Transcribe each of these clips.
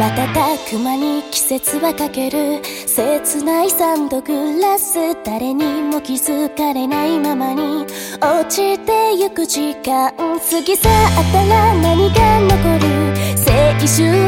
瞬く間に季節はかける切ないサンドグラス誰にも気づかれないままに落ちてゆく時間。過ぎ去ったら何が残る？青春。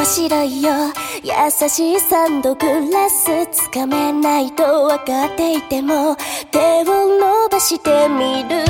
は白いよ。優しいサンドグラスつかめないと分かっていても手を伸ばしてみる